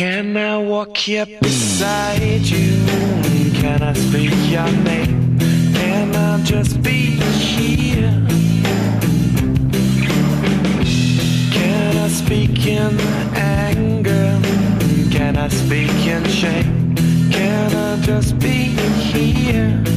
Can I walk here beside you? Can I speak your name? Can I just be here? Can I speak in anger? Can I speak in shame? Can I just be here?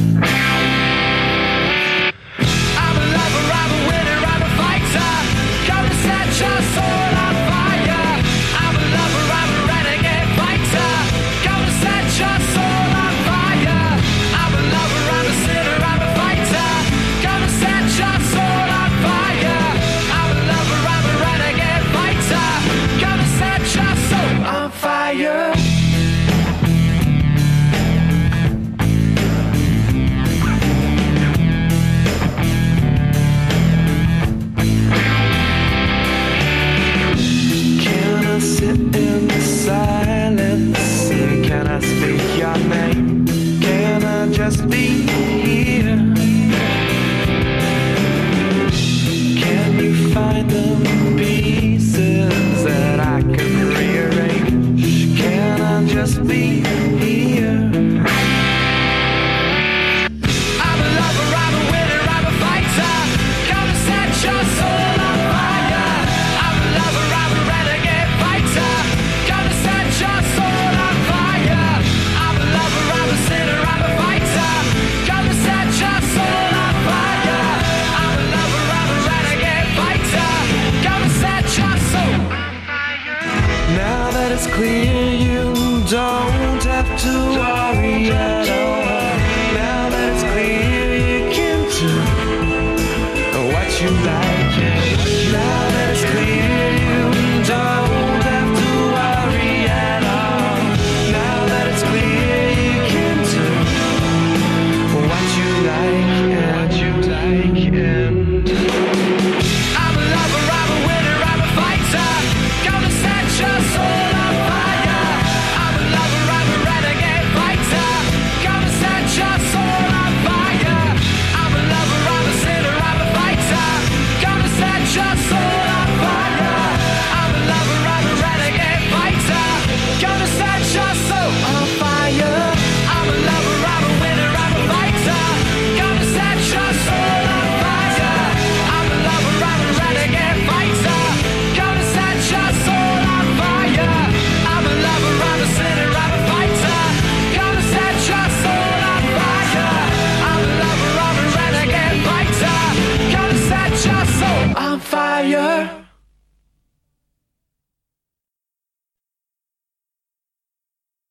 just be here? Can you find the pieces that I can rearrange? Can I just be it's clear you don't have to worry at all. Now that it's clear you can do what you like.